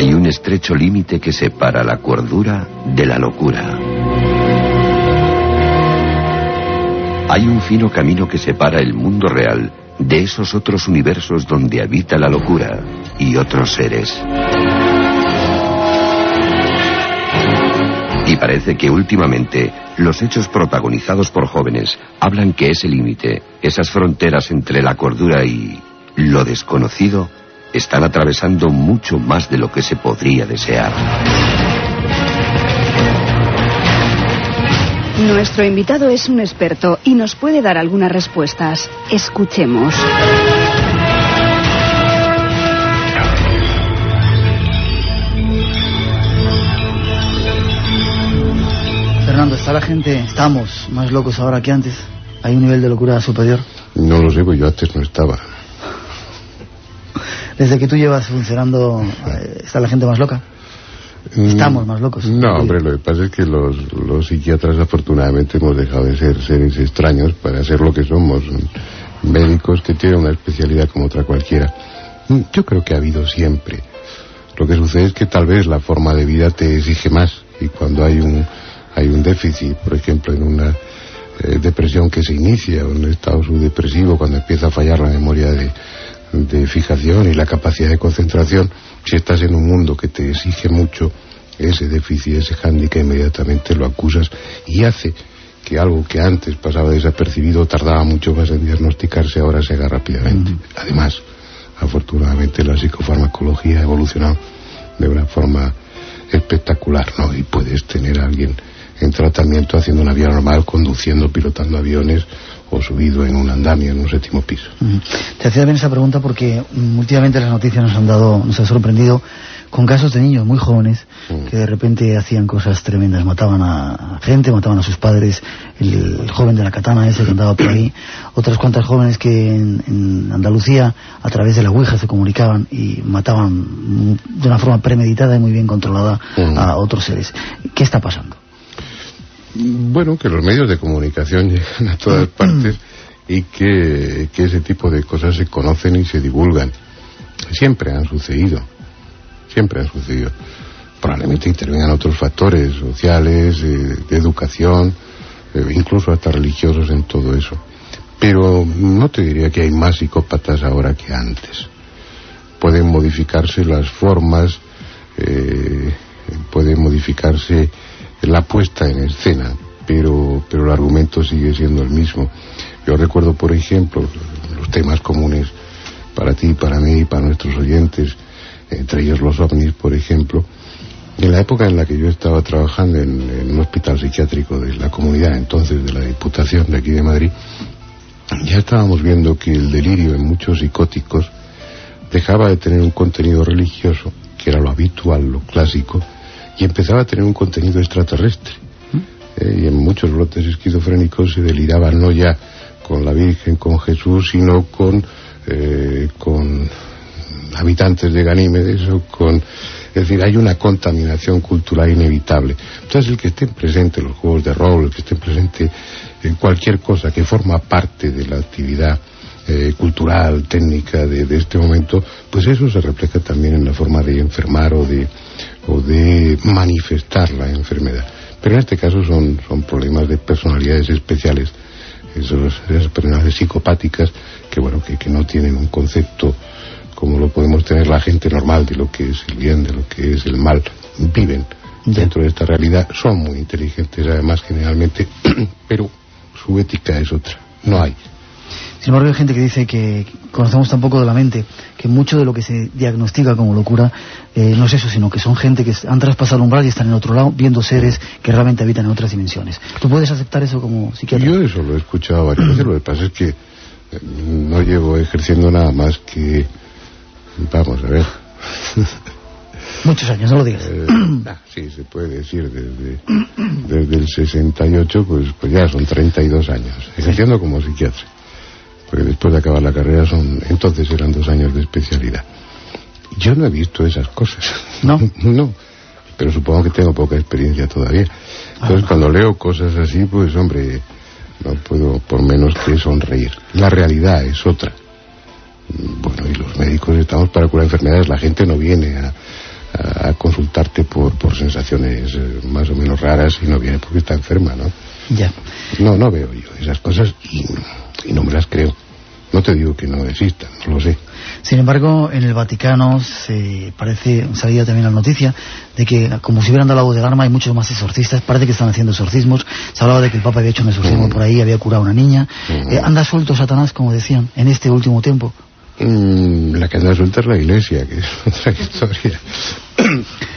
Hay un estrecho límite que separa la cordura de la locura. Hay un fino camino que separa el mundo real de esos otros universos donde habita la locura y otros seres. Y parece que últimamente los hechos protagonizados por jóvenes hablan que ese límite, esas fronteras entre la cordura y lo desconocido, están atravesando mucho más de lo que se podría desear. Nuestro invitado es un experto y nos puede dar algunas respuestas. Escuchemos. Fernando, ¿está la gente, estamos más locos ahora que antes? ¿Hay un nivel de locura superior? No lo sé, pues yo antes no estaba. Desde que tú llevas funcionando, eh, ¿está la gente más loca? Estamos más locos. No, hombre, lo que pasa es que los, los psiquiatras afortunadamente hemos dejado de ser seres extraños para ser lo que somos, médicos que tienen una especialidad como otra cualquiera. Yo creo que ha habido siempre. Lo que sucede es que tal vez la forma de vida te exige más y cuando hay un, hay un déficit, por ejemplo, en una eh, depresión que se inicia un estado subdepresivo, cuando empieza a fallar la memoria de, de fijación y la capacidad de concentración, si estás en un mundo que te exige mucho, ese déficit, ese hándicap inmediatamente lo acusas y hace que algo que antes pasaba desapercibido, tardaba mucho más en diagnosticarse, ahora se haga rápidamente. Además, afortunadamente la psicofarmacología ha evolucionado de una forma espectacular, ¿no? Y puedes tener a alguien en tratamiento haciendo una vida normal, conduciendo, pilotando aviones o subido en un andamio en un séptimo piso. Te hacía bien esa pregunta porque mm, últimamente las noticias nos han dado, nos han sorprendido con casos de niños muy jóvenes que de repente hacían cosas tremendas, mataban a gente, mataban a sus padres, el, joven de la katana ese que andaba por ahí, otras cuantas jóvenes que en, en Andalucía a través de la Ouija se comunicaban y mataban de una forma premeditada y muy bien controlada a otros seres. ¿Qué está pasando? Bueno, que los medios de comunicación llegan a todas partes y que, que, ese tipo de cosas se conocen y se divulgan. Siempre han sucedido, siempre han sucedido. Probablemente intervengan otros factores sociales, eh, de educación, eh, incluso hasta religiosos en todo eso. Pero no te diría que hay más psicópatas ahora que antes. Pueden modificarse las formas, eh, pueden modificarse la puesta en escena, pero, pero el argumento sigue siendo el mismo. Yo recuerdo, por ejemplo, los temas comunes para ti, para mí y para nuestros oyentes, entre ellos los ovnis, por ejemplo, en la época en la que yo estaba trabajando en, un hospital psiquiátrico de la comunidad, entonces de la Diputación de aquí de Madrid, ya estábamos viendo que el delirio en muchos psicóticos dejaba de tener un contenido religioso, que era lo habitual, lo clásico, y empezaba a tener un contenido extraterrestre. Eh, y en muchos brotes esquizofrénicos se deliraba no ya con la Virgen, con Jesús, sino con, eh, con habitantes de Ganímedes o con... Es decir, hay una contaminación cultural inevitable. Entonces, el que esté presente en los juegos de rol, el que esté presente en cualquier cosa que forma parte de la actividad eh, cultural, técnica de, de, este momento, pues eso se refleja también en la forma de enfermar o de, o de manifestar la enfermedad. Pero en este caso son, son problemas de personalidades especiales, esos, esas personalidades psicopáticas que, bueno, que, que no tienen un concepto como lo podemos tener la gente normal de lo que es el bien, de lo que es el mal, viven dentro de esta realidad, son muy inteligentes además generalmente, pero su ética es otra, no hay. Sin embargo, hay gente que dice que conocemos tan poco de la mente, que mucho de lo que se diagnostica como locura eh, no es eso, sino que son gente que han traspasado el umbral y están en otro lado, viendo seres que realmente habitan en otras dimensiones. ¿Tú puedes aceptar eso como psiquiatra? Yo eso lo he escuchado varias veces, lo que pasa es que eh, no llevo ejerciendo nada más que... Vamos a ver... Muchos años, no lo digas. Eh, sí, se puede decir, desde, desde el 68, pues, pues ya son 32 años, ejerciendo como psiquiatra porque después de acabar la carrera son, entonces eran dos años de especialidad. Yo no he visto esas cosas. ¿No? no. Pero supongo que tengo poca experiencia todavía. Entonces, cuando leo cosas así, pues, hombre, no puedo por menos que sonreír. La realidad es otra. Bueno, y los médicos estamos para curar enfermedades. La gente no viene a, a consultarte por, por sensaciones eh, más o menos raras y no viene porque está enferma, ¿no? Ya. No, no veo yo esas cosas y, y no me las creo. No te digo que no existan, no lo sé. Sin embargo, en el Vaticano se parece, salía también la noticia, de que como si hubieran dado la voz del arma hay muchos más exorcistas, parece que están haciendo exorcismos, se hablaba de que el Papa había hecho un exorcismo Mm. por ahí, había curado a una niña, Mm. Eh, anda suelto Satanás, como decían, en este último tiempo. Mm, la que anda suelta es la iglesia, que es otra historia.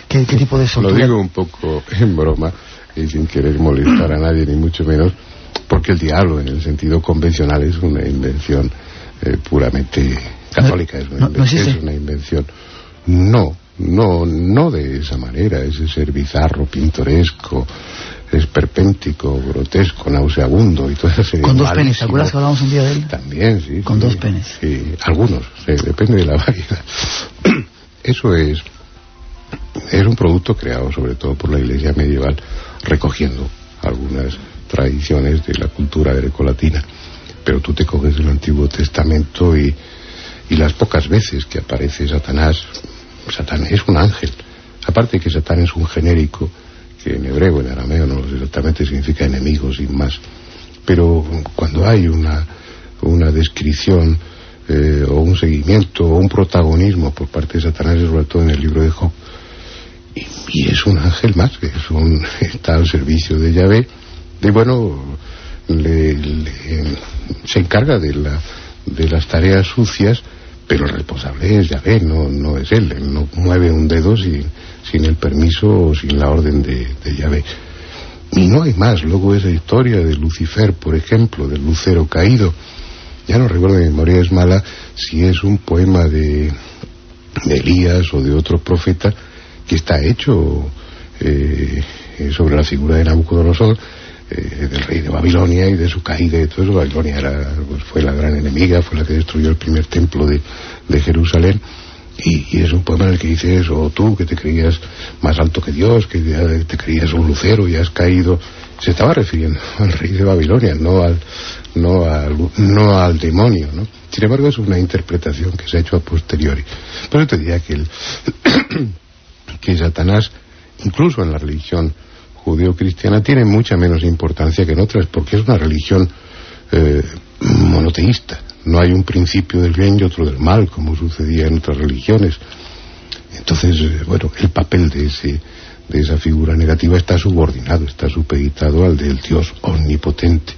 ¿Qué, qué tipo de Lo soltura? digo un poco en broma y sin querer molestar a nadie, ni mucho menos, porque el diablo, en el sentido convencional, es una invención eh, puramente católica, es, una no- es una invención. No, no, no de esa manera, ese ser bizarro, pintoresco, esperpéntico, grotesco, nauseabundo y toda esa serie Con dos penes, ¿te acuerdas que hablamos un día de él? también, sí. Con sí. dos penes. Sí, algunos, sí, depende de la variedad. Eso es, es un producto creado sobre todo por la iglesia medieval, recogiendo algunas tradiciones de la cultura grecolatina. Pero tú te coges el Antiguo Testamento y, y las pocas veces que aparece Satanás, Satán es un ángel. Aparte que Satán es un genérico, que en hebreo, en arameo, no exactamente, significa enemigo sin más. Pero cuando hay una, una descripción eh, o un seguimiento o un protagonismo por parte de Satanás, sobre todo en el libro de Job, y, es un ángel más, es está al servicio de Yahvé, y bueno, le- le- se encarga de, la, de las tareas sucias, pero el responsable es Yahvé, no, no es él, no mueve un dedo sin, el permiso o sin la orden de, de Yahvé. Y no hay más. Luego esa historia de Lucifer, por ejemplo, del lucero caído. Ya no recuerdo, mi memoria es mala, si es un poema de, de Elías o de otro profeta que está hecho eh, eh, sobre la figura de Nabucodonosor, eh, del rey de Babilonia y de su caída y todo eso. Babilonia era, pues, fue la gran enemiga, fue la que destruyó el primer templo de, de Jerusalén. Y, y es un poema en el que dice eso, tú que te creías más alto que Dios, que te creías un lucero y has caído. Se estaba refiriendo al rey de Babilonia, no al, no al, no al demonio, ¿no? Sin embargo, es una interpretación que se ha hecho a posteriori. Pero yo te diría que, el que Satanás, incluso en la religión judeo-cristiana, tiene mucha menos importancia que en otras, porque es una religión eh, monoteísta. No hay un principio del bien y otro del mal, como sucedía en otras religiones. Entonces, eh, bueno, el papel de, ese, de esa figura negativa está subordinado, está supeditado al del Dios omnipotente.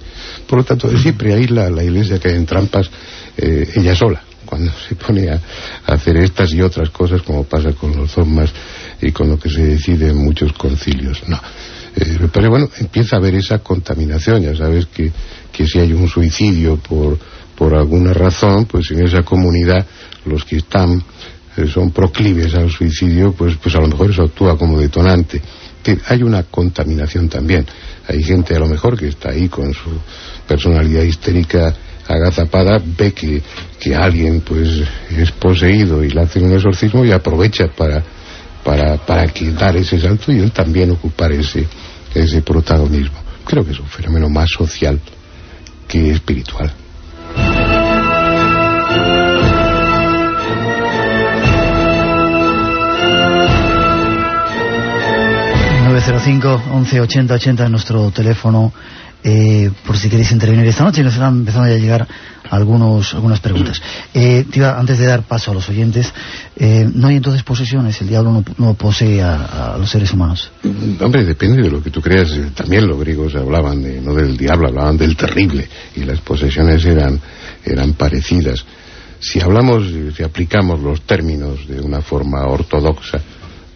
Por lo tanto, siempre ahí la, la iglesia cae en trampas eh, ella sola, cuando se pone a, hacer estas y otras cosas, como pasa con los dogmas y con lo que se decide en muchos concilios. No. Eh, pero bueno, empieza a haber esa contaminación. Ya sabes que, que si hay un suicidio por, por alguna razón, pues en esa comunidad los que están eh, son proclives al suicidio, pues, pues a lo mejor eso actúa como detonante. Hay una contaminación también. Hay gente a lo mejor que está ahí con su personalidad histérica agazapada, ve que, que alguien pues es poseído y le hacen un exorcismo y aprovecha para, para, para que dar ese salto y él también ocupar ese, ese protagonismo. Creo que es un fenómeno más social que espiritual. 905 11 80 80 en nuestro teléfono eh, por si queréis intervenir esta noche nos están empezando ya a llegar algunos, algunas preguntas. Eh, te iba, antes de dar paso a los oyentes eh, no hay entonces posesiones el diablo no, no posee a, a, los seres humanos. Mm, hombre depende de lo que tú creas. Eh, también los griegos hablaban de, no del diablo hablaban del terrible y las posesiones eran eran parecidas. Si hablamos si aplicamos los términos de una forma ortodoxa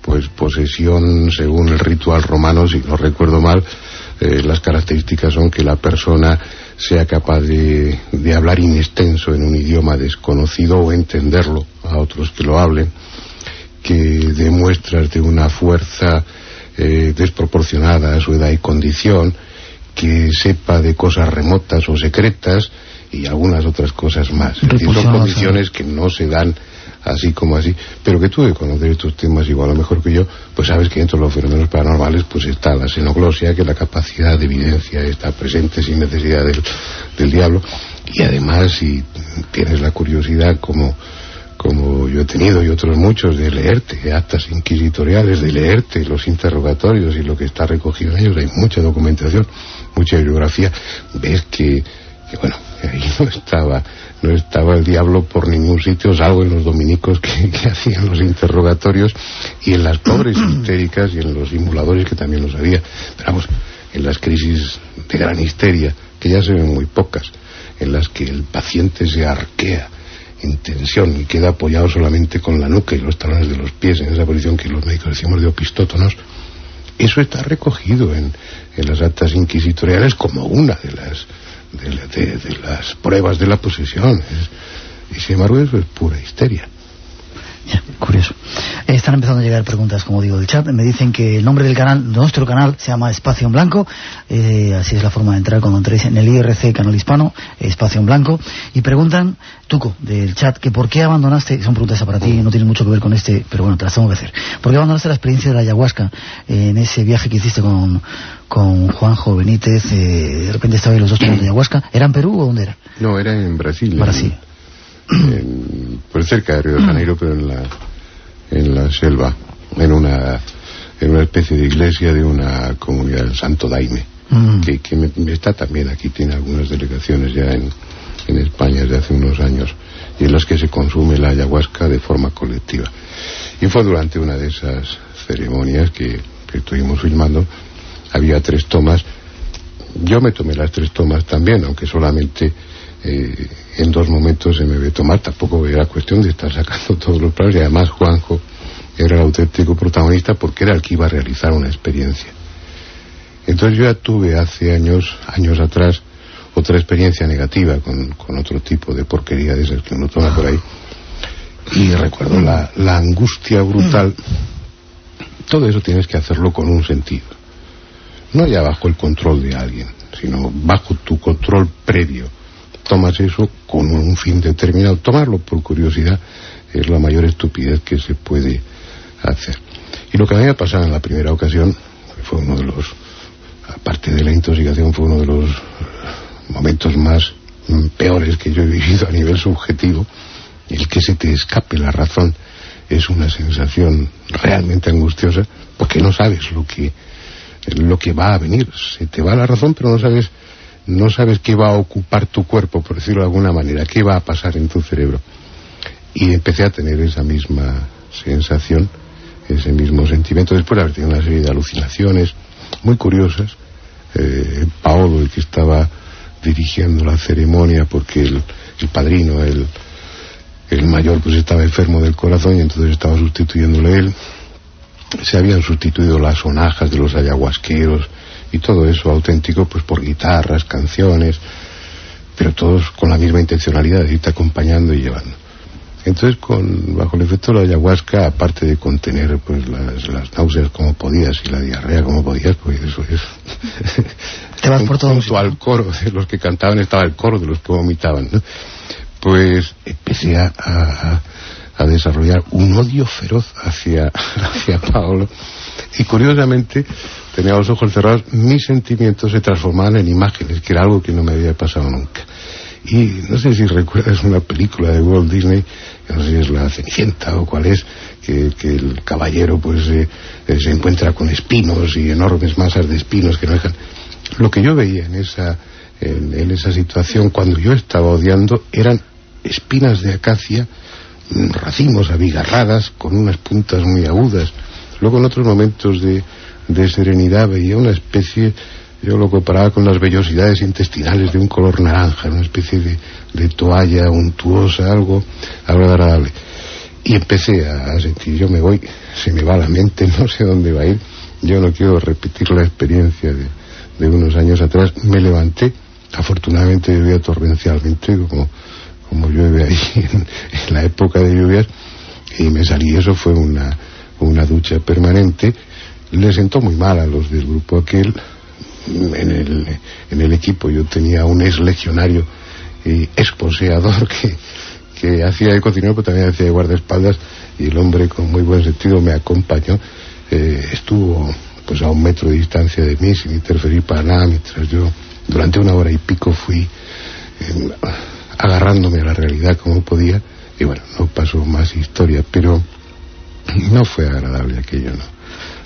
pues posesión según el ritual romano, si no recuerdo mal, eh, las características son que la persona sea capaz de, de, hablar inextenso en un idioma desconocido o entenderlo a otros que lo hablen, que demuestras de una fuerza eh, desproporcionada a su edad y condición, que sepa de cosas remotas o secretas y algunas otras cosas más. Decir, son condiciones que no se dan así como así, pero que tú de conocer estos temas igual lo mejor que yo, pues sabes que dentro de los fenómenos paranormales pues está la xenoglosia, que la capacidad de evidencia está presente sin necesidad del, del diablo, y además si tienes la curiosidad como como yo he tenido y otros muchos, de leerte actas inquisitoriales, de leerte los interrogatorios y lo que está recogido en ellos, hay mucha documentación, mucha bibliografía, ves que, bueno, ahí no estaba, no estaba el diablo por ningún sitio, salvo en los dominicos que, hacían los interrogatorios y en las pobres histéricas y en los simuladores que también los había. Pero vamos, en las crisis de gran histeria, que ya se ven muy pocas, en las que el paciente se arquea en tensión y queda apoyado solamente con la nuca y los talones de los pies en esa posición que los médicos decimos de opistótonos, eso está recogido en, las actas inquisitoriales como una de las, de, las pruebas de la posesión. y sin embargo eso es pura histeria curioso. Están empezando a llegar preguntas, como digo, del chat. Me dicen que el nombre del canal, nuestro canal, se llama Espacio en Blanco. Eh, así es la forma de entrar cuando entréis en el IRC Canal Hispano, Espacio en Blanco. Y preguntan, Tuco, del chat, que por qué abandonaste, son preguntas para ti, no tienen mucho que ver con este, pero bueno, te las tengo que hacer. ¿Por qué abandonaste la experiencia de la ayahuasca en ese viaje que hiciste con, con Juanjo Benítez? Eh, de repente estaban los dos tomando ayahuasca. ¿Era en Perú o dónde era? No, era en Brasil. Brasil. Por cerca de Río de Janeiro, pero en la en la selva, en una, en una especie de iglesia de una comunidad del Santo Daime, mm. que, está también aquí, tiene algunas delegaciones ya en, en España desde hace unos años, y en las que se consume la ayahuasca de forma colectiva. Y fue durante una de esas ceremonias que, estuvimos filmando, había tres tomas, yo me tomé las tres tomas también, aunque solamente eh, en dos momentos se me ve tomar, tampoco era cuestión de estar sacando todos los planos y además Juanjo era el auténtico protagonista porque era el que iba a realizar una experiencia. Entonces yo ya tuve hace años, años atrás, otra experiencia negativa con, otro tipo de porquería de esas que uno toma por ahí. Y recuerdo la, la angustia brutal. Todo eso tienes que hacerlo con un sentido. No ya bajo el control de alguien, sino bajo tu control previo tomas eso con un fin determinado. Tomarlo por curiosidad es la mayor estupidez que se puede hacer. Y lo que a mí me ha pasado en la primera ocasión, fue uno de los, aparte de la intoxicación, fue uno de los momentos más peores que yo he vivido a nivel subjetivo, el que se te escape la razón es una sensación realmente angustiosa porque no sabes lo que lo que va a venir, se te va la razón pero no sabes no sabes qué va a ocupar tu cuerpo, por decirlo de alguna manera, qué va a pasar en tu cerebro. Y empecé a tener esa misma sensación, ese mismo sentimiento, después de haber tenido una serie de alucinaciones muy curiosas. Eh, Paolo, el que estaba dirigiendo la ceremonia, porque el, padrino, el, el mayor, pues estaba enfermo del corazón y entonces estaba sustituyéndole él. Se habían sustituido las sonajas de los ayahuasqueros, y todo eso auténtico pues por guitarras, canciones, pero todos con la misma intencionalidad de irte acompañando y llevando. Entonces, con, bajo el efecto de la ayahuasca, aparte de contener pues las, las náuseas como podías y la diarrea como podías, pues eso es... Te vas por todo. Junto al coro de los que cantaban estaba el coro de los que vomitaban, Pues empecé a, a, a, desarrollar un odio feroz hacia, hacia Paolo. Y curiosamente, tenía los ojos cerrados, mis sentimientos se transformaban en imágenes, que era algo que no me había pasado nunca. Y no sé si recuerdas una película de Walt Disney, no sé si es La Cenicienta o cuál es, que, el caballero pues eh, eh, se encuentra con espinos y enormes masas de espinos que no dejan. Lo que yo veía en esa, en, esa situación cuando yo estaba odiando eran espinas de acacia, racimos abigarradas con unas puntas muy agudas. Luego en otros momentos de, serenidad, veía una especie, yo lo comparaba con las vellosidades intestinales de un color naranja, una especie de, toalla untuosa, algo, agradable. Y empecé a, sentir, yo me voy, se me va la mente, no sé dónde va a ir, yo no quiero repetir la experiencia de, unos años atrás, me levanté, afortunadamente llovía torrencialmente, como, como llueve ahí en, en, la época de lluvias, y me salí, eso fue una, una ducha permanente, le sentó muy mal a los del grupo aquel. En el, en el equipo yo tenía un ex legionario y exposeador que, que hacía de cocinero, pero también hacía de guardaespaldas, y el hombre con muy buen sentido me acompañó. Eh, estuvo pues a un metro de distancia de mí sin interferir para nada, mientras yo durante una hora y pico fui eh, agarrándome a la realidad como podía y bueno, no pasó más historia, pero no fue agradable aquello, ¿no?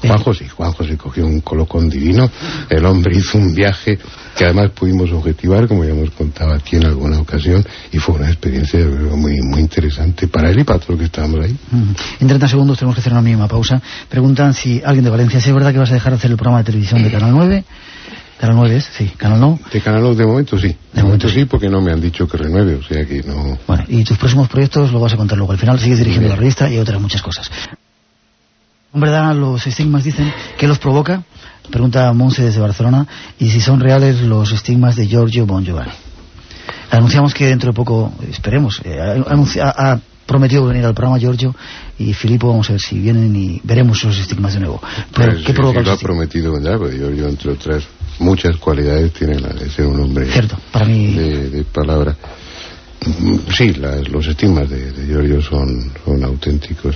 Juanjo sí, Juanjo se cogió un colocón divino, el hombre hizo un viaje que además pudimos objetivar, como ya hemos contado aquí en alguna ocasión, y fue una experiencia muy, muy interesante para él y para todos los que estábamos ahí. En 30 segundos tenemos que hacer una mínima pausa. Preguntan si alguien de Valencia, es verdad que vas a dejar de hacer el programa de televisión de Canal 9. Canal 9 es, sí, Canal 9. De Canal 9 de momento sí. De, momento, sí, porque no me han dicho que renueve, o sea que no... Bueno, y tus próximos proyectos lo vas a contar luego. Al final sigues dirigiendo la revista y otras muchas cosas. ¿En verdad los estigmas dicen que los provoca? Pregunta Monse desde Barcelona. Y si son reales los estigmas de Giorgio Bon Giovanni. Anunciamos que dentro de poco, esperemos, eh, ha, prometido venir al programa Giorgio y Filippo, vamos a ver si vienen y veremos esos estigmas de nuevo. Pero, pues ¿qué provoca sí, lo ha prometido vendrá, porque Giorgio, entre otras muchas cualidades, tiene la de ser un hombre Cierto, para mí... de, palabra. Sí, los estigmas de, de Giorgio son, son auténticos.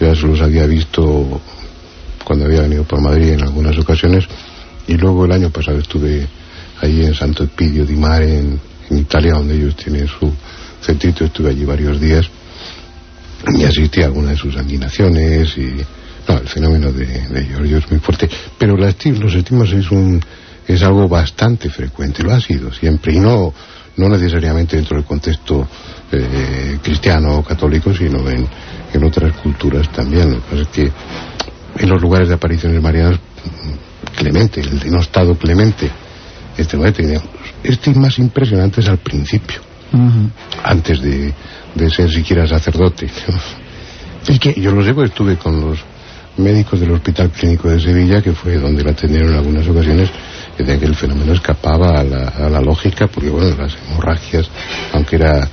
Ya se los había visto cuando había venido por Madrid en algunas ocasiones y luego el año pasado estuve ahí en Santo Espidio di Mare en, Italia donde ellos tienen su centrito estuve allí varios días y asistí a algunas de sus sanguinaciones y no, el fenómeno de, de Giorgio es muy fuerte pero los estigmas es un es algo bastante frecuente lo ha sido siempre y no no necesariamente dentro del contexto eh, cristiano o católico sino en en otras culturas también. Lo que pasa es que en los lugares de apariciones marianas, Clemente, el denostado Clemente, este este más impresionante es al principio, antes de, de, ser siquiera sacerdote. ¿Y que Yo lo sé porque estuve con los médicos del Hospital Clínico de Sevilla, que fue donde la atendieron en algunas ocasiones, que que el fenómeno escapaba a la, a la lógica, porque bueno, las hemorragias, aunque era,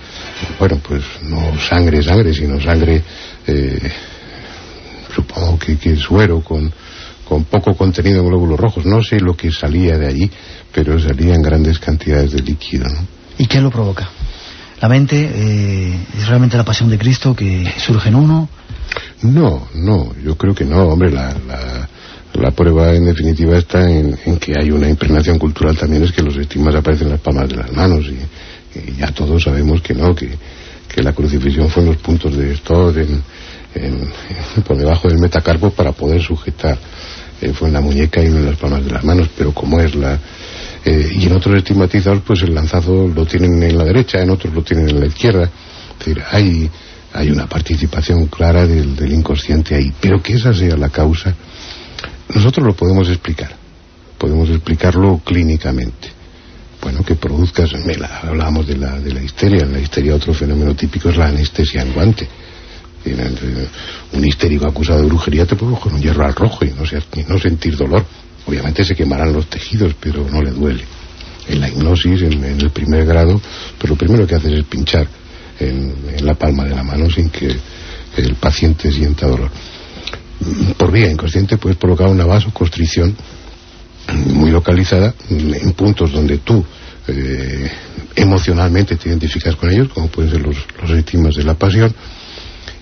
bueno, pues no sangre, sangre, sino sangre eh, supongo que, que suero con, con poco contenido en glóbulos rojos. No sé lo que salía de allí, pero salía en grandes cantidades de líquido. ¿Y qué lo provoca? ¿La mente eh, es realmente la pasión de Cristo que surge en uno? No, no, yo creo que no. Hombre, la, la, prueba en definitiva está en, que hay una impregnación cultural también, es que los estigmas aparecen en las palmas de las manos y ya todos sabemos que no, que la crucifixión fue en los puntos de esto, en, por debajo del metacarpo para poder sujetar. Eh, fue en la muñeca y no en las palmas de las manos, pero como es la... Eh, y en otros estigmatizados, pues el lanzazo lo tienen en la derecha, en otros lo tienen en la izquierda. Es decir, hay, hay una participación clara del, del inconsciente ahí. Pero que esa sea la causa, nosotros lo podemos explicar. Podemos explicarlo clínicamente bueno, que produzcas, hablábamos de la, de la histeria, en la histeria otro fenómeno típico es la anestesia en guante. Un histérico acusado de brujería te puede coger un hierro al rojo y no, no sentir dolor. Obviamente se quemarán los tejidos, pero no le duele. En la hipnosis, en, el primer grado, pero lo primero que haces es pinchar en la palma de la mano sin que el paciente sienta dolor. Por vía inconsciente puedes provocar una vasoconstricción muy localizada en puntos donde tú eh, emocionalmente te identificas con ellos, como pueden ser los, los de la pasión,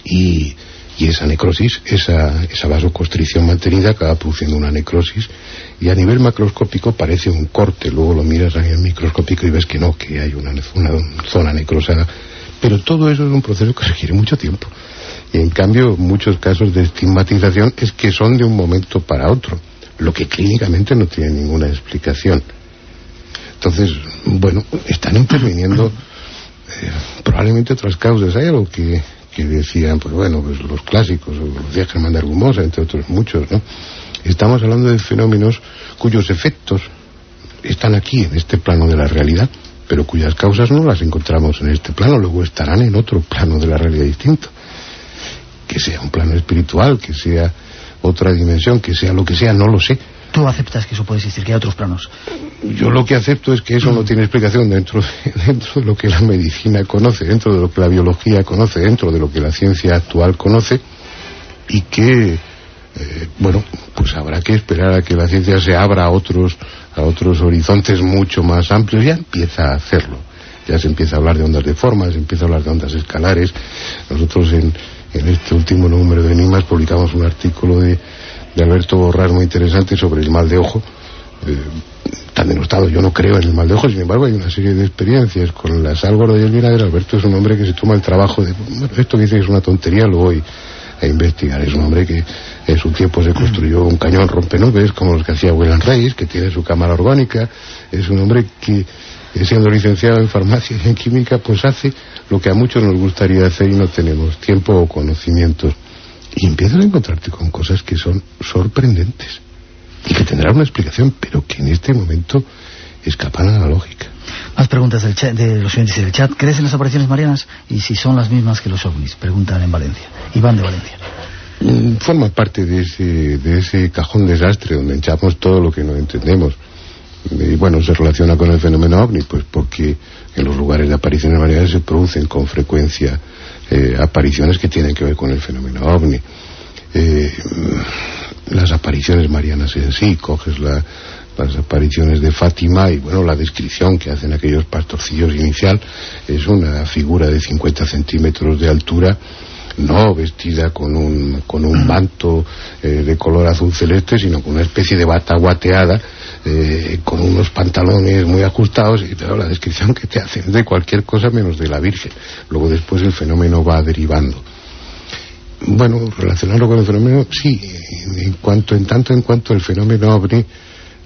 y, esa necrosis, esa, esa vasoconstricción mantenida acaba produciendo una necrosis y a nivel macroscópico parece un corte, luego lo miras a nivel microscópico y ves que no, que hay una, una zona necrosada, pero todo eso es un proceso que requiere mucho tiempo. Y en cambio, muchos casos de estigmatización es que son de un momento para otro lo que clínicamente no tiene ninguna explicación. Entonces, bueno, están interviniendo eh, probablemente otras causas. Hay algo que, que decían, pues bueno, pues los clásicos, los decía Germán de Argumosa, entre otros muchos, ¿no? Estamos hablando de fenómenos cuyos efectos están aquí, en este plano de la realidad, pero cuyas causas no las encontramos en este plano, luego estarán en otro plano de la realidad distinto. Que sea un plano espiritual, que sea otra dimensión, que sea lo que sea, no lo sé. ¿Tú aceptas que eso puede existir, que hay otros planos? Yo lo que acepto es que eso no tiene explicación dentro, dentro de lo que la medicina conoce, dentro de lo que la biología conoce, dentro de lo que la ciencia actual conoce, y que, eh, bueno, pues habrá que esperar a que la ciencia se abra a otros, a otros horizontes mucho más amplios. Ya empieza a hacerlo. Ya se empieza a hablar de ondas de forma, se empieza a hablar de ondas escalares. Nosotros en, en este último número de Enigmas publicamos un artículo de, Alberto Borras muy interesante sobre el mal de ojo, eh, tan denostado. Yo no creo en el mal de ojo, sin embargo hay una serie de experiencias con la sal gorda y el vinagre. Alberto es un hombre que se toma el trabajo de... esto que dice que es una tontería lo voy a investigar. Es un hombre que en su tiempo se construyó un cañón rompenubes como los que hacía William Reis, que tiene su cámara orgánica. Es un hombre que, siendo licenciado en farmacia y en química, pues hace lo que a muchos nos gustaría hacer y no tenemos tiempo o conocimientos. Y empiezas a encontrarte con cosas que son sorprendentes y que tendrán una explicación, pero que en este momento escapan a la lógica. Más preguntas del chat, de los oyentes del chat. ¿Crees en las apariciones marianas? Y si son las mismas que los ovnis, preguntan en Valencia. Iván de Valencia. Mm, forma parte de ese, de ese cajón desastre donde echamos todo lo que no entendemos. Y bueno, se relaciona con el fenómeno ovni, pues porque en los lugares de apariciones marianas se producen con frecuencia eh, apariciones que tienen que ver con el fenómeno ovni. Eh, las apariciones marianas en sí, coges las apariciones de Fátima y bueno, la descripción que hacen aquellos pastorcillos inicial es una figura de 50 centímetros de altura no vestida con un, con un manto eh, de color azul celeste, sino con una especie de bata guateada, eh, con unos pantalones muy ajustados, y pero la descripción que te hacen de cualquier cosa menos de la Virgen. Luego después el fenómeno va derivando. Bueno, relacionarlo con el fenómeno, sí, en cuanto, en tanto en cuanto el fenómeno ovni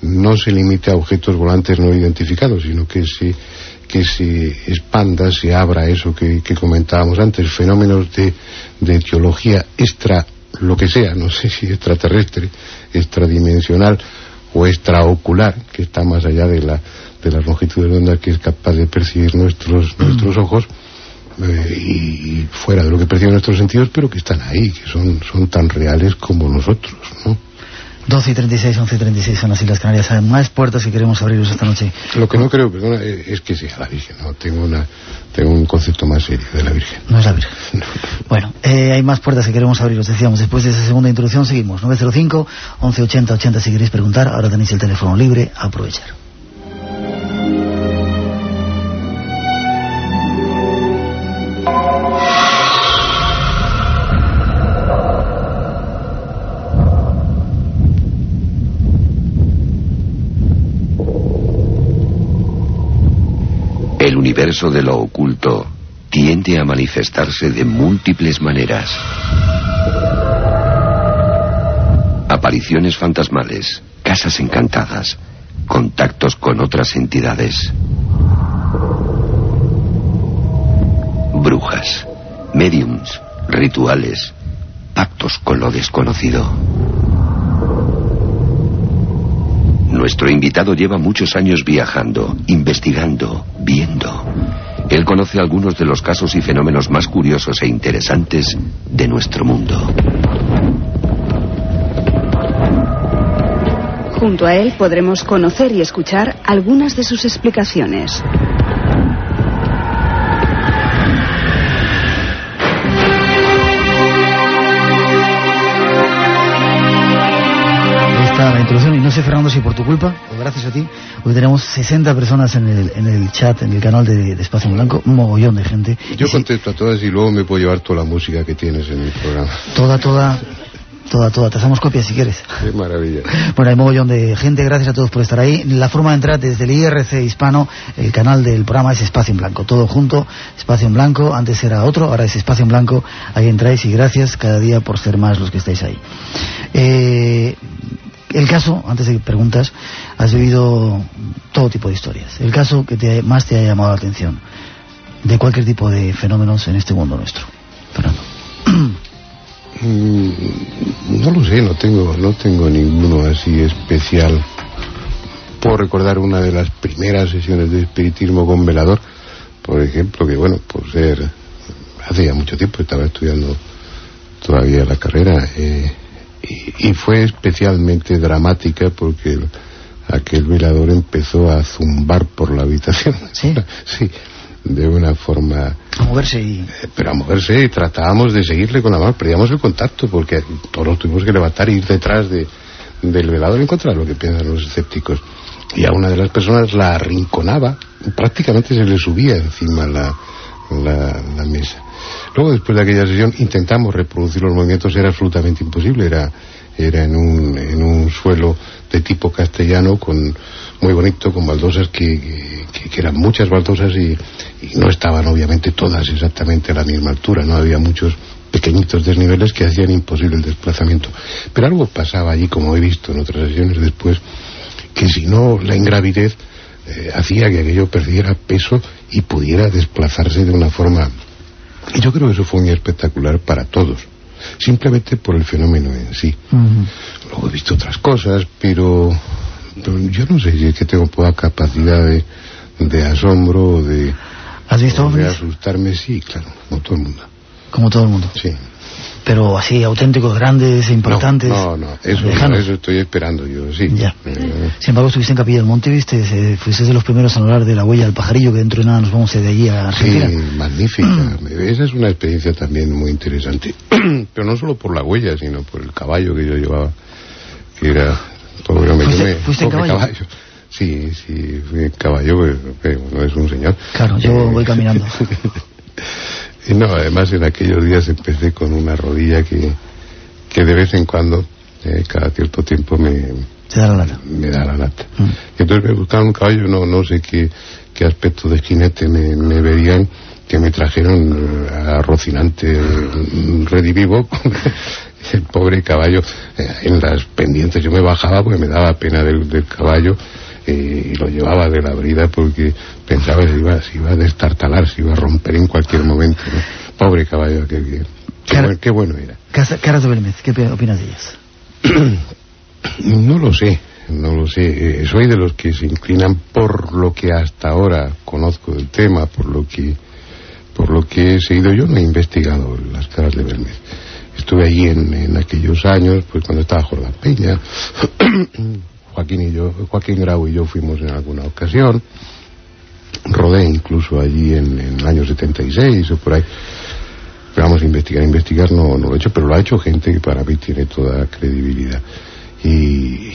no se limite a objetos volantes no identificados, sino que se, que se expanda, se abra eso que, comentábamos antes, fenómenos de, de etiología extra, lo que sea, no sé si extraterrestre, extradimensional o extraocular, que está más allá de la, de las longitudes de onda que es capaz de percibir nuestros, nuestros ojos, eh, y fuera de lo que perciben nuestros sentidos, pero que están ahí, que son, son tan reales como nosotros, ¿no? 12 y 36, 11 y 36 son las Islas Canarias. Hay más puertas que queremos abrir esta noche. Lo que no creo, perdona, es que sea la Virgen. No tengo una, tengo un concepto más serio de la Virgen. No es la Virgen. Bueno, eh, hay más puertas que queremos abrir, os decíamos. Después de esa segunda introducción seguimos. 905 1180 80 si queréis preguntar. Ahora tenéis el teléfono libre. Aprovechar. Universo de lo oculto tiende a manifestarse de múltiples maneras. Apariciones fantasmales, casas encantadas, contactos con otras entidades. Brujas, mediums, rituales, pactos con lo desconocido. Nuestro invitado lleva muchos años viajando, investigando, viendo. Él conoce algunos de los casos y fenómenos más curiosos e interesantes de nuestro mundo. Junto a él podremos conocer y escuchar algunas de sus explicaciones. La introducción y no sé Fernando si por tu culpa o gracias a ti hoy tenemos 60 personas en el, en el chat en el canal de, Espacio en Blanco un mogollón de gente yo contesto a todas y luego me puedo llevar toda la música que tienes en el programa toda toda Toda, toda. Te hacemos copias si quieres. Qué maravilla. Bueno, hay mogollón de gente. Gracias a todos por estar ahí. La forma de entrar desde el IRC Hispano, el canal del programa es Espacio en Blanco. Todo junto, Espacio en Blanco. Antes era otro, ahora es Espacio en Blanco. Ahí entráis y gracias cada día por ser más los que estáis ahí. Eh, el caso, antes de que preguntas, has vivido todo tipo de historias. El caso que más te ha llamado la atención de cualquier tipo de fenómenos en este mundo nuestro. Fernando. Mm, no lo sé, no tengo, no tengo ninguno así especial. Puedo recordar una de las primeras sesiones de espiritismo con velador, por ejemplo, que bueno, por ser, hace ya mucho tiempo estaba estudiando todavía la carrera, eh, y, fue especialmente dramática porque aquel velador empezó a zumbar por la habitación. Sí. sí, de una forma... A moverse y... Eh, pero a moverse y tratábamos de seguirle con la mano, perdíamos el contacto porque todos tuvimos que levantar e ir detrás de, del velador en contra de lo que piensan los escépticos. Y a una de las personas la arrinconaba, prácticamente se le subía encima la, la mesa. Luego, después de aquella sesión, intentamos reproducir los movimientos, era absolutamente imposible, era, era en un, en un suelo de tipo castellano con muy bonito con baldosas que, que, eran muchas baldosas y, y, no estaban obviamente todas exactamente a la misma altura. No había muchos pequeñitos desniveles que hacían imposible el desplazamiento. Pero algo pasaba allí como he visto en otras sesiones después que si no la ingravidez eh, hacía que aquello perdiera peso y pudiera desplazarse de una forma y yo creo que eso fue muy espectacular para todos simplemente por el fenómeno en sí. Luego he visto otras cosas, pero, yo no sé si es que tengo poca capacidad de, de asombro o de, ¿Has visto de asustarme. Sí, claro, como todo el mundo. Como todo el mundo. Sí pero así auténticos, grandes, importantes. No, no, eso, eso estoy esperando yo, sí. Ya. Eh, Sin embargo, estuviste en Capilla del Monte, viste, fuiste de los primeros a hablar de la huella del pajarillo, que dentro de nada nos vamos de allí a Argentina. Sí, magnífica. Esa es una experiencia también muy interesante. pero no solo por la huella, sino por el caballo que yo llevaba, que era... Pobre, ¿Fuiste, ¿fuiste en caballo? caballo. Sí, sí, fui en caballo, pero no es un señor. Claro, yo eh, voy caminando. Y no, además en aquellos días empecé con una rodilla que, que de vez en cuando, eh, cada cierto tiempo me, da la lata. Me da la lata. Mm. entonces me buscaron un caballo, no, no sé qué, qué aspecto de jinete me, me verían, que me trajeron a Rocinante redivivo, el pobre caballo eh, en las pendientes. Yo me bajaba porque me daba pena del, del caballo y lo llevaba de la brida porque pensaba que iba, se iba a destartalar, se iba a romper en cualquier momento. Pobre caballo, que, qué, bueno era. Caras de Belmez, ¿qué opinas de ellas? no lo sé, no lo sé. Eh, soy de los que se inclinan por lo que hasta ahora conozco del tema, por lo que por lo que he seguido. Yo no he investigado las caras de Belmez. Estuve allí en, en aquellos años, pues cuando estaba Jordán Peña, Joaquín y yo, Joaquín Grau y yo fuimos en alguna ocasión. Rodé incluso allí en, el año 76 o por ahí. Vamos a investigar, investigar no, no lo he hecho, pero lo ha hecho gente que para mí tiene toda credibilidad. Y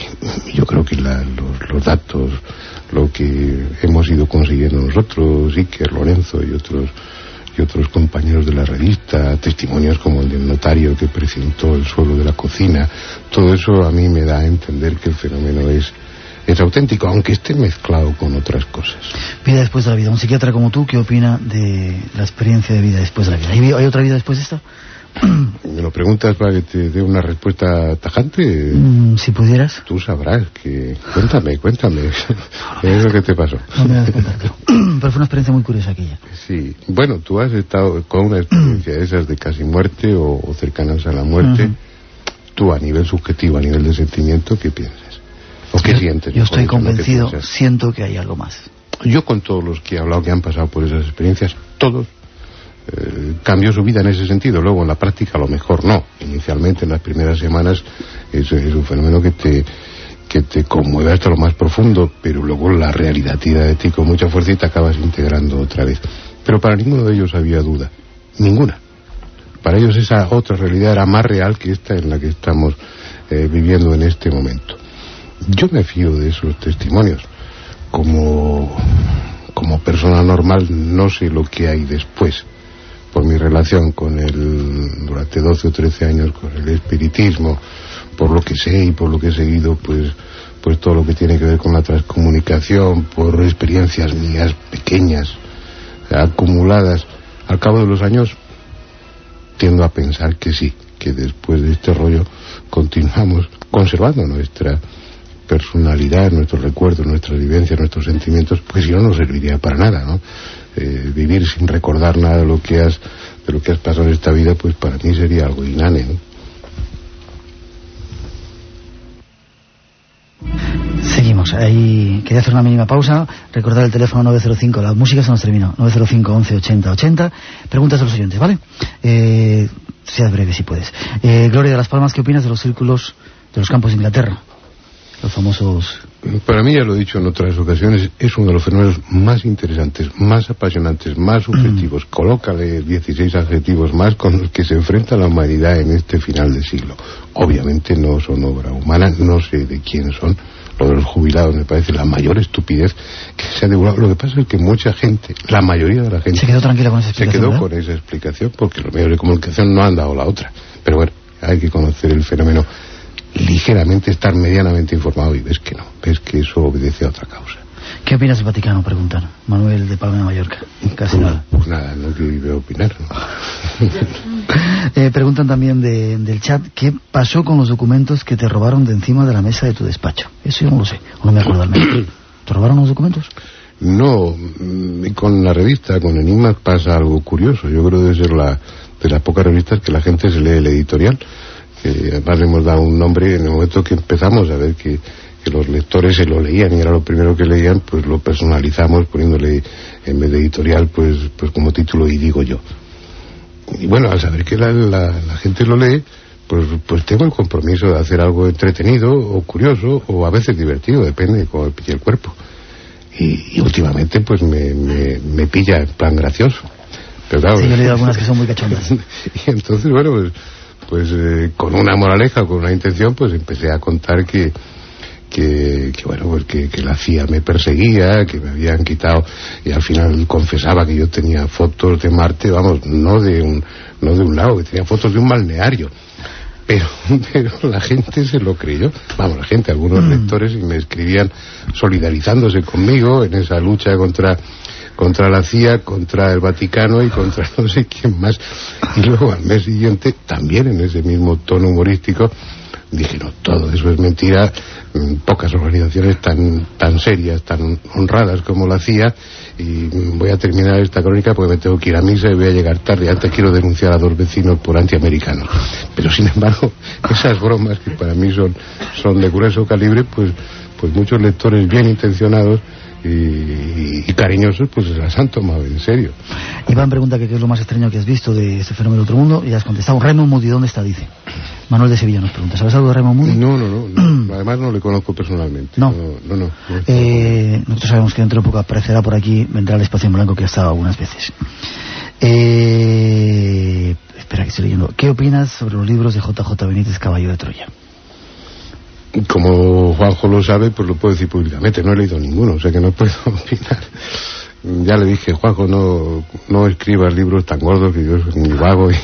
yo creo que los, los, datos, lo que hemos ido consiguiendo nosotros, Iker, Lorenzo y otros y otros compañeros de la revista, testimonios como el del notario que presentó el suelo de la cocina, todo eso a mí me da a entender que el fenómeno es, es auténtico, aunque esté mezclado con otras cosas. Vida después de la vida. Un psiquiatra como tú, ¿qué opina de la experiencia de vida después de la vida? ¿Hay, otra vida después de esta? ¿Me lo preguntas para que te dé una respuesta tajante? Mm, si pudieras. Tú sabrás que... Cuéntame, cuéntame. ¿Qué es lo que te pasó? No me das Pero fue una experiencia muy curiosa aquella. Sí. Bueno, tú has estado con una experiencia de esas de casi muerte o, cercanas a la muerte. Tú, a nivel subjetivo, a nivel de sentimiento, ¿qué piensas? ¿O qué sientes? Yo estoy convencido, siento que hay algo más. Yo con todos los que he hablado que han pasado por esas experiencias, todos eh, cambió su vida en ese sentido. Luego, en la práctica, a lo mejor no. Inicialmente, en las primeras semanas, es, un fenómeno que te, que te conmueve hasta lo más profundo, pero luego la realidad tira de ti con mucha fuerza y te acabas integrando otra vez. Pero para ninguno de ellos había duda. Ninguna. Para ellos esa otra realidad era más real que esta en la que estamos eh, viviendo en este momento. Yo me fío de esos testimonios. Como, como persona normal no sé lo que hay después por mi relación con el, durante 12 o 13 años con el espiritismo, por lo que sé y por lo que he seguido, pues, pues todo lo que tiene que ver con la transcomunicación, por experiencias mías pequeñas, acumuladas, al cabo de los años, tiendo a pensar que sí, que después de este rollo continuamos conservando nuestra personalidad, nuestros recuerdos, nuestras vivencias, nuestros sentimientos, pues si no nos serviría para nada, ¿no? Eh, vivir sin recordar nada de lo que has de lo que has pasado en esta vida pues para mí sería algo inane Seguimos, ahí quería hacer una mínima pausa, recordar el teléfono 905, la música se nos terminó, 905 11 80 80, preguntas de los oyentes, ¿vale? Eh, sea breve si puedes. Eh, Gloria de las Palmas, ¿qué opinas de los círculos de los campos de Inglaterra? Los famosos para mí, ya lo he dicho en otras ocasiones, es uno de los fenómenos más interesantes, más apasionantes, más mm. subjetivos. Colócale 16 adjetivos más con los que se enfrenta la humanidad en este final de siglo. Obviamente no son obra humana, no sé de quién son. Lo de los jubilados me parece la mayor estupidez que se ha divulgado. Lo que pasa es que mucha gente, la mayoría de la gente... Se quedó tranquila con esa explicación, Se quedó con esa explicación porque los medios de comunicación no han dado la otra. Pero bueno, hay que conocer el fenómeno ligeramente estar medianamente informado y ves que no, ves que eso obedece a otra causa. ¿Qué opinas del Vaticano? Preguntan. Manuel de Palma de Mallorca. Casi pues, nada. Pues nada, no quiero opinar. eh, preguntan también de, del chat, ¿qué pasó con los documentos que te robaron de encima de la mesa de tu despacho? Eso yo no lo sé, o no me acuerdo al menos. ¿Te robaron los documentos? No, mm, con la revista, con Enigmas pasa algo curioso. Yo creo que debe ser la, de las pocas revistas que la gente se lee el editorial. Que además le hemos dado un nombre en el momento que empezamos a ver que, que los lectores se lo leían y era lo primero que leían, pues lo personalizamos poniéndole en vez de editorial, pues, pues como título y digo yo. Y bueno, al saber que la, la, la gente lo lee, pues, pues tengo el compromiso de hacer algo entretenido o curioso o a veces divertido, depende de cómo pille el cuerpo. Y, y últimamente pues me, me, me, pilla en plan gracioso. Pero claro, sí, yo he leído algunas que son muy cachondas. y entonces, bueno, pues, pues eh, con una moraleja, con una intención, pues empecé a contar que, que, que, bueno pues que, que, la CIA me perseguía que me habían quitado y al final confesaba que yo tenía fotos de Marte vamos no de un no de un lado que tenía fotos de un balneario pero, pero la gente se lo creyó vamos la gente algunos mm. lectores y me escribían solidarizándose conmigo en esa lucha contra contra la CIA, contra el Vaticano y contra no sé quién más. Y luego al mes siguiente, también en ese mismo tono humorístico, dije, no, todo eso es mentira, pocas organizaciones tan, tan serias, tan honradas como la CIA, y voy a terminar esta crónica porque me tengo que ir a misa y voy a llegar tarde. Antes quiero denunciar a dos vecinos por antiamericanos. Pero sin embargo, esas bromas que para mí son, son de grueso calibre, pues, pues muchos lectores bien intencionados y, y, cariñosos pues las han tomado en serio. Iván pregunta que qué es lo más extraño que has visto de este fenómeno del otro mundo y has contestado, Raymond Moody, ¿dónde está? Dice. Manuel de Sevilla nos pregunta, ¿sabes algo de Raymond Moody? No, no, no, no. además no le conozco personalmente. No. No, no. no, no eh, nosotros sabemos que dentro de poco aparecerá por aquí, vendrá el espacio en blanco que ha estado algunas veces. Eh, espera que estoy leyendo. ¿Qué opinas sobre los libros de JJ Benítez, Caballo de Troya? Como Juanjo lo sabe, pues lo puedo decir públicamente. No he leído ninguno, o sea que no puedo opinar. Ya le dije, Juanjo, no, no escribas libros tan gordos que yo soy muy vago. Y,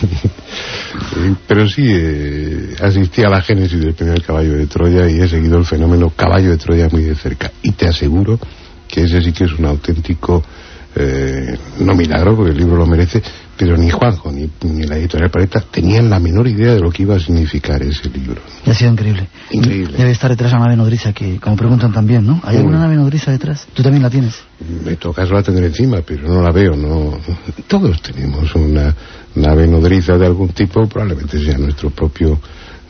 pero sí, eh, asistí a la génesis del primer caballo de Troya y he seguido el fenómeno caballo de Troya muy de cerca. Y te aseguro que ese sí que es un auténtico, eh, no milagro, porque el libro lo merece, pero ni Juanjo ni, ni, la editorial Paleta tenían la menor idea de lo que iba a significar ese libro. Y ha sido increíble. Increíble. Debe estar detrás la nave nodriza, que como preguntan también, ¿no? ¿Hay alguna nave nodriza detrás? ¿Tú también la tienes? Me toca la tener encima, pero no la veo, no. Todos tenemos una nave nodriza de algún tipo, probablemente sea nuestro propio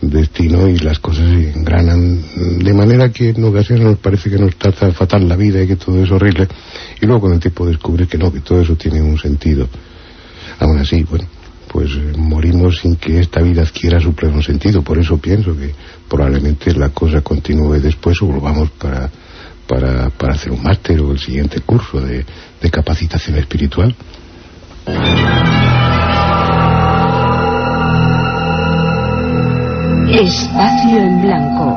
destino y las cosas se engranan de manera que en ocasiones nos parece que nos trata fatal la vida y que todo es horrible y luego con el tiempo descubres que no, que todo eso tiene un sentido. Aún así, bueno, pues eh, morimos sin que esta vida adquiera su pleno sentido. Por eso pienso que probablemente la cosa continúe después o volvamos para, para, para hacer un máster o el siguiente curso de, de capacitación espiritual. Espacio en blanco.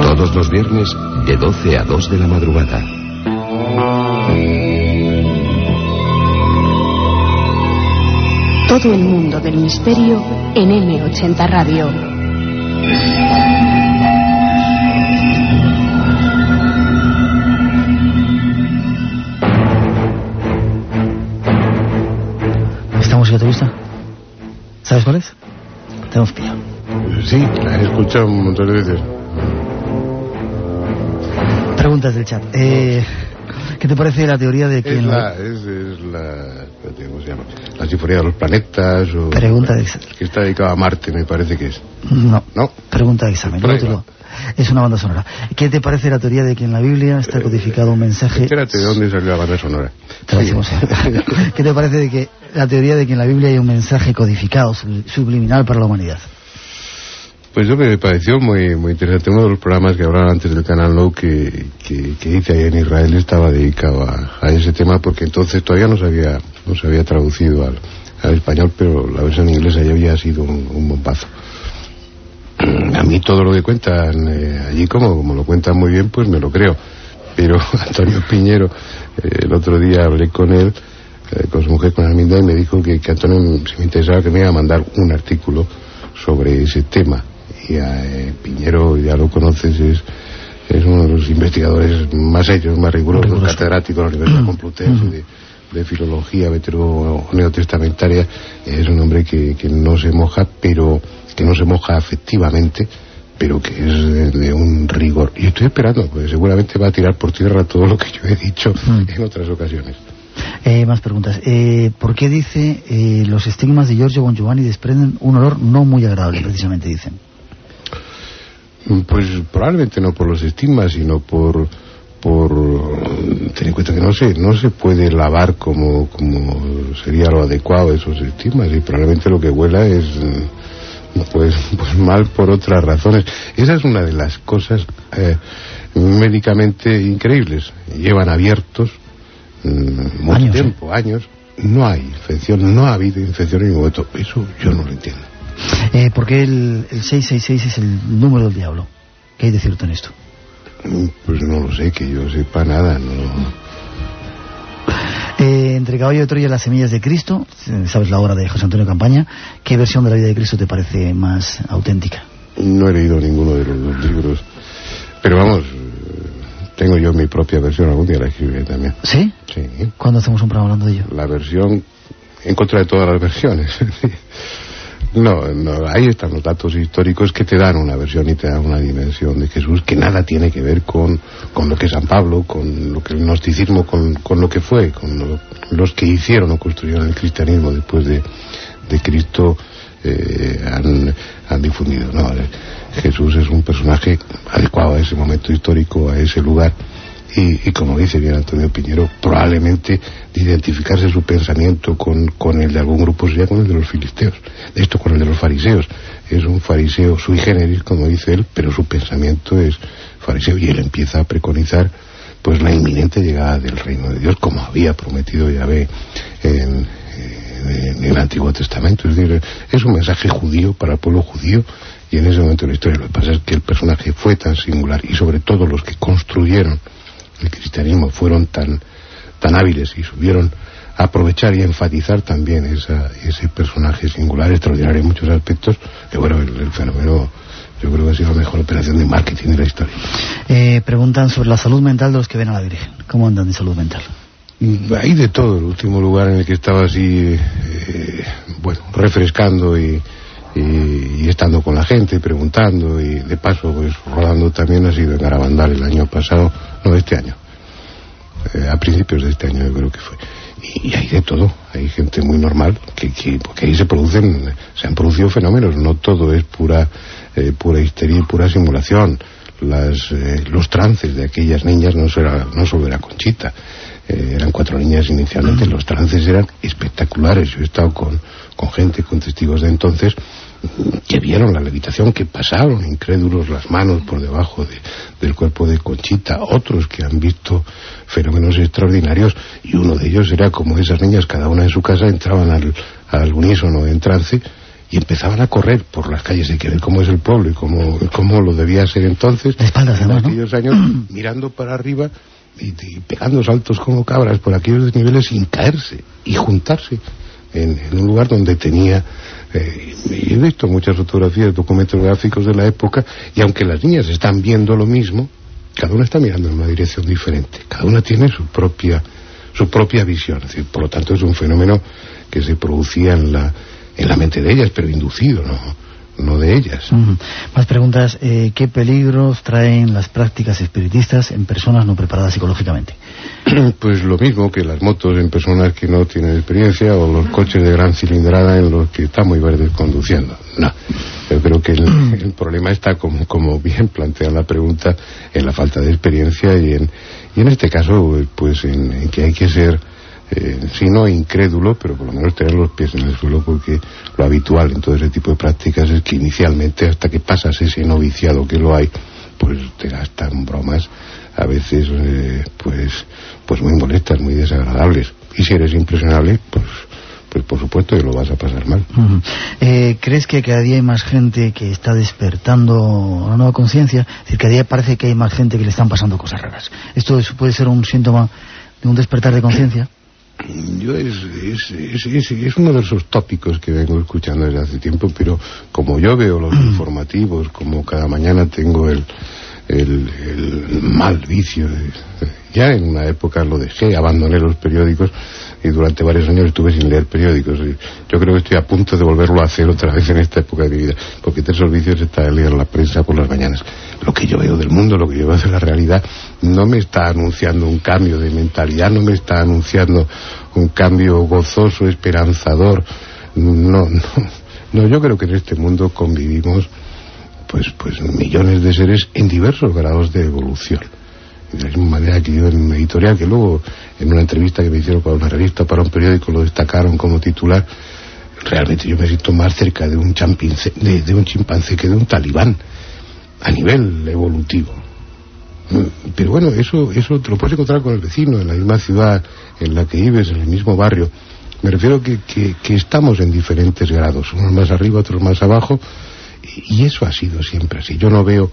Todos los viernes de 12 a 2 de la madrugada. Todo el mundo del misterio en M80 Radio. Música te gusta? ¿Sabes cuál es? Te hemos pillado. Sí, la he escuchado un montón de veces. Preguntas del chat. Eh, ¿Qué te parece la teoría de que... Es la, es, es la, ¿cómo se llama? La sinfonía de los planetas o... Pregunta de examen. Que está dedicada a Marte, me parece que es. No. ¿No? Pregunta de examen. No, tú no. Es una banda sonora. ¿Qué te parece la teoría de que en la Biblia está codificado un mensaje... Espérate, ¿de dónde salió la banda sonora? Te. ¿Qué te parece de que la teoría de que en la Biblia hay un mensaje codificado, sub- subliminal para la humanidad? Pues yo me pareció muy muy interesante. Uno de los programas que hablaban antes del canal No que, que, que hice ahí en Israel estaba dedicado a, a ese tema porque entonces todavía no se había, no se había traducido al, al español, pero la versión inglesa ya había sido un, un bombazo. A mí todo lo que cuentan eh, allí, como, como lo cuentan muy bien, pues me lo creo. Pero Antonio Piñero, eh, el otro día hablé con él eh, con su mujer, con Arminda, y me dijo que, que Antonio, si me interesaba, que me iba a mandar un artículo sobre ese tema. Y a eh, Piñero, ya lo conoces, es, es uno de los investigadores más serios, más rigurosos, Riguroso. catedrático de la Universidad Complutense, de, de filología vetero neotestamentaria. Es un hombre que, que no se moja, pero que no se moja afectivamente, pero que es de, de un rigor. Y estoy esperando, porque seguramente va a tirar por tierra todo lo que yo he dicho Mm. en otras ocasiones. Eh, más preguntas. Eh, ¿Por qué dice eh, los estigmas de Giorgio Bon Giovanni desprenden un olor no muy agradable, precisamente dicen? Pues probablemente no por los estigmas, sino por por tener en cuenta que no se no se puede lavar como como sería lo adecuado esos estigmas y probablemente lo que huela es mm, pues pues mal por otras razones. Esa es una de las cosas eh, médicamente increíbles. Llevan abiertos mm, mucho Años, ¿eh? tiempo, años. No hay infección, no ha habido infección en ningún momento. Eso yo no lo entiendo. Eh, ¿Por qué el, el 666 es el número del diablo? ¿Qué hay de cierto en esto? Pues no lo sé, que yo sepa nada, no. Eh, entre Caballo de Troya y las semillas de Cristo, eh, sabes la obra de José Antonio Campaña, ¿qué versión de la vida de Cristo te parece más auténtica? No he leído ninguno de los dos libros, pero vamos, tengo yo mi propia versión, algún día la escribiré también. ¿Sí? Sí, ¿Cuándo hacemos un programa hablando de ello? la versión en contra de todas las versiones. No, no, ahí están los datos históricos que te dan una versión y te dan una dimensión de Jesús que nada tiene que ver con, con lo que San Pablo, con lo que el gnosticismo, con, con lo que fue, con lo- los que hicieron o construyeron el cristianismo después de, de Cristo eh, han, han difundido. No, Eh, Jesús es un personaje adecuado a ese momento histórico, a ese lugar. Y, como dice bien Antonio Piñero, probablemente de identificarse su pensamiento con, con el de algún grupo sería con el de los filisteos, esto con el de los fariseos. Es un fariseo sui generis, como dice él, pero su pensamiento es fariseo y él empieza a preconizar pues la inminente llegada del reino de Dios, como había prometido Yahvé en el Antiguo Testamento. Es decir, es un mensaje judío para el pueblo judío y en ese momento de la historia lo que pasa es que el personaje fue tan singular y sobre todo los que construyeron el cristianismo fueron tan, tan hábiles y supieron aprovechar y enfatizar también esa, ese personaje singular, extraordinario en muchos aspectos, que bueno, el, el fenómeno yo creo que ha sido la mejor operación de marketing de la historia. Eh, preguntan sobre la salud mental de los que ven a la Virgen. ¿Cómo andan de salud mental? Hay de todo, el último lugar en el que estaba así, eh, bueno, refrescando y, y, estando con la gente, preguntando y de paso pues rodando también ha sido en Garabandal el año pasado, no este año, eh, a principios de este año yo creo que fue. Y, hay de todo, hay gente muy normal, que, que, porque ahí se producen, se han producido fenómenos, no todo es pura, eh, pura histeria y pura simulación. Las, eh, los trances de aquellas niñas no, será, no solo era Conchita, eh, eran cuatro niñas inicialmente, los trances eran espectaculares. Yo he estado con, con gente, con testigos de entonces, que vieron la levitación, que pasaron incrédulos las manos por debajo de- del cuerpo de Conchita, otros que han visto fenómenos extraordinarios, y uno de ellos era como esas niñas, cada una en su casa, entraban al, al unísono en trance y empezaban a correr por las calles. Hay que ver cómo es el pueblo y cómo, cómo lo debía ser entonces, De espaldas, en además, ¿no? aquellos años, mirando para arriba y, y pegando saltos como cabras por aquellos desniveles sin caerse y juntarse en, un lugar donde tenía eh, y he visto muchas fotografías, documentos gráficos de la época y aunque las niñas están viendo lo mismo cada una está mirando en una dirección diferente. Cada una tiene su propia su propia visión. Por lo tanto es un fenómeno que se producía en la en la mente de ellas pero inducido no no de ellas. Más preguntas. eh, ¿Qué peligros traen las prácticas espiritistas en personas no preparadas psicológicamente? Pues lo mismo que las motos en personas que no tienen experiencia o los coches de gran cilindrada en los que están muy verdes conduciendo. No, yo creo que el, el problema está, como, como bien plantea la pregunta, en la falta de experiencia y en, y en este caso, pues en, en que hay que ser, eh, si no incrédulo, pero por lo menos tener los pies en el suelo porque lo habitual en todo ese tipo de prácticas es que inicialmente, hasta que pasas ese noviciado que lo hay, pues te gastan bromas a veces eh, pues pues muy molestas, muy desagradables. Y si eres impresionable, pues pues por supuesto que lo vas a pasar mal. Eh, ¿Crees que cada día hay más gente que está despertando una nueva conciencia? Es decir, cada día parece que hay más gente que le están pasando cosas raras. ¿Esto es- puede ser un síntoma de un despertar de conciencia? Yo es, es, es, es, uno de esos tópicos que vengo escuchando desde hace tiempo, pero como yo veo los informativos, como cada mañana tengo el, el, el mal vicio. ya en una época lo dejé, abandoné los periódicos y durante varios años estuve sin leer periódicos. Y yo creo que estoy a punto de volverlo a hacer otra vez en esta época de mi vida, porque tres esos vicios está leer la prensa por las mañanas. Lo que yo veo del mundo, lo que yo veo de la realidad, no me está anunciando un cambio de mentalidad, no me está anunciando un cambio gozoso, esperanzador. No, no, no, yo creo que en este mundo convivimos pues, pues millones de seres en diversos grados de evolución. De la misma manera que yo en una editorial, que luego en una entrevista que me hicieron para una revista, para un periódico, lo destacaron como titular, realmente yo me siento más cerca de un, de, de un chimpancé que de un talibán, a nivel evolutivo. Pero bueno, eso, eso te lo puedes encontrar con el vecino, en la misma ciudad en la que vives, en el mismo barrio. Me refiero que, que, que estamos en diferentes grados, unos más arriba, otros más abajo, y eso ha sido siempre así. Yo no veo,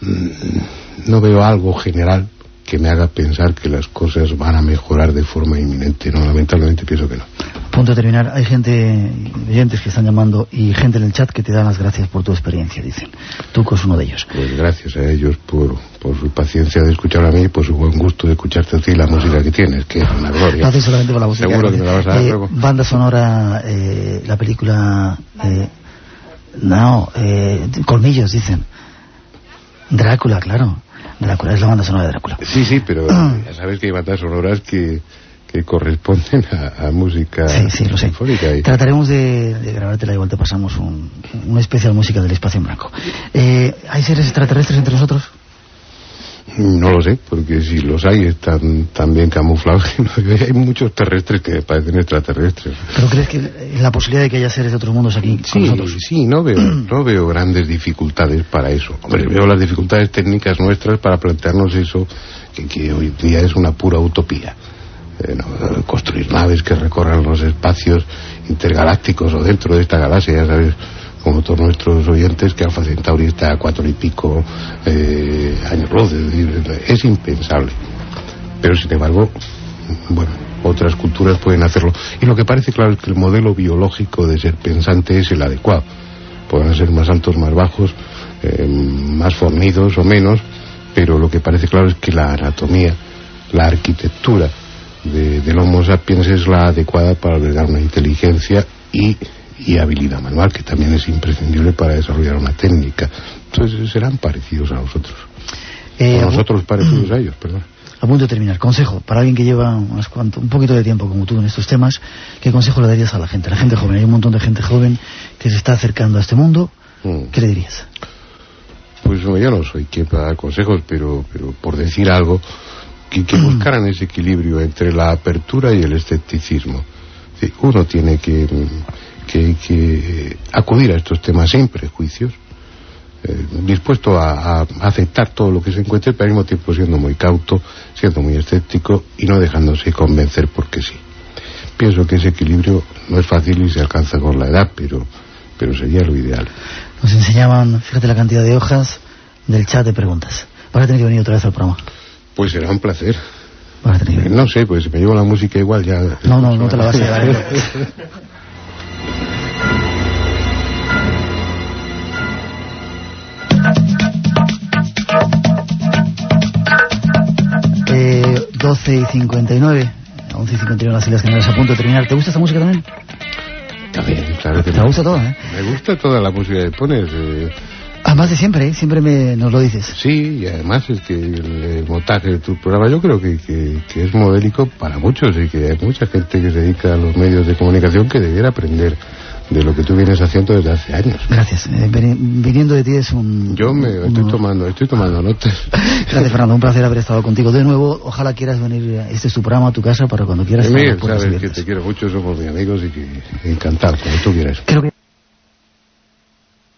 mm, no veo algo general que me haga pensar que las cosas van a mejorar de forma inminente. No, lamentablemente pienso que no. Punto de terminar. Hay gente, oyentes que están llamando y gente en el chat que te dan las gracias por tu experiencia, dicen. Tú es uno de ellos. Pues gracias a ellos por, por su paciencia de escuchar a mí y por su buen gusto de escucharte a ti la música que tienes, que es una gloria. Gracias solamente por la música. Seguro que me la vas a dar eh, luego. Banda sonora, eh, la película... Eh, no, eh, colmillos, dicen. Drácula, claro. Drácula es la banda sonora de Drácula. Sí, sí, pero ya sabes que hay bandas sonoras que, que corresponden a, a música Sí, sí, lo sé. y- Trataremos de, de grabártela, igual te pasamos un, una especial música del espacio en blanco. Eh, ¿Hay seres extraterrestres entre nosotros? No lo sé, porque si los hay están tan bien camuflados que no- hay muchos terrestres que parecen extraterrestres. ¿Pero crees que la posibilidad de que haya seres de otros mundos aquí con Sí, nosotros? sí, no veo, no veo grandes dificultades para eso. Hombre, veo las dificultades técnicas nuestras para plantearnos eso, que, que hoy día es una pura utopía. Eh, no, construir naves que recorran los espacios intergalácticos o dentro de esta galaxia, ya sabes, como todos nuestros oyentes, que Alfa Centauri está a cuatro y pico eh, años luz, es impensable. Pero sin embargo, bueno, otras culturas pueden hacerlo. Y lo que parece claro es que el modelo biológico de ser pensante es el adecuado. Podrán ser más altos, más bajos, eh, más fornidos o menos, pero lo que parece claro es que la anatomía, la arquitectura de, del Homo sapiens es la adecuada para albergar una inteligencia y, y habilidad manual, que también es imprescindible para desarrollar una técnica. Entonces serán parecidos a nosotros. Eh, o nosotros parecidos a ellos, perdón. A punto de terminar, consejo, para alguien que lleva unas cuanto, un poquito de tiempo como tú en estos temas, ¿qué consejo le darías a la gente, a la gente joven? Hay un montón de gente joven que se está acercando a este mundo, Mm. ¿qué le dirías? Pues no, yo no soy quien para dar consejos, pero, pero por decir algo, que, que buscaran ese equilibrio entre la apertura y el escepticismo. Sí, uno tiene que, que, que acudir a estos temas sin prejuicios, eh, dispuesto a, a aceptar todo lo que se encuentre, pero al mismo tiempo siendo muy cauto, siendo muy escéptico y no dejándose convencer porque sí. Pienso que ese equilibrio no es fácil y se alcanza con la edad, pero, pero sería lo ideal. Nos enseñaban, fíjate la cantidad de hojas del chat de preguntas. Vas a tener que venir otra vez al programa. Pues será un placer. No sé, pues si me llevo la música igual ya... No, no, no te la vas a llevar. ¿eh? Eh, 12 y 59, 11 y 59 las Islas Canarias a punto de terminar. ¿Te gusta esta música también? También, claro que Te me gusta todo, ¿eh? Me gusta toda la música que pones. eh, Además de siempre, ¿eh? Siempre me, nos lo dices. sí, y además es que el, el montaje de tu programa yo creo que, que, que es modélico para muchos y que hay mucha gente que se dedica a los medios de comunicación que debiera aprender de lo que tú vienes haciendo desde hace años. Gracias. Eh, viniendo de ti es un... Yo me un- estoy tomando, estoy tomando notas. Gracias, Fernando. Un placer haber estado contigo de nuevo. Ojalá quieras venir. Este es tu programa, tu casa, para cuando quieras. Las sabes que te quiero mucho, somos muy amigos y que encantado, como tú quieras. Creo que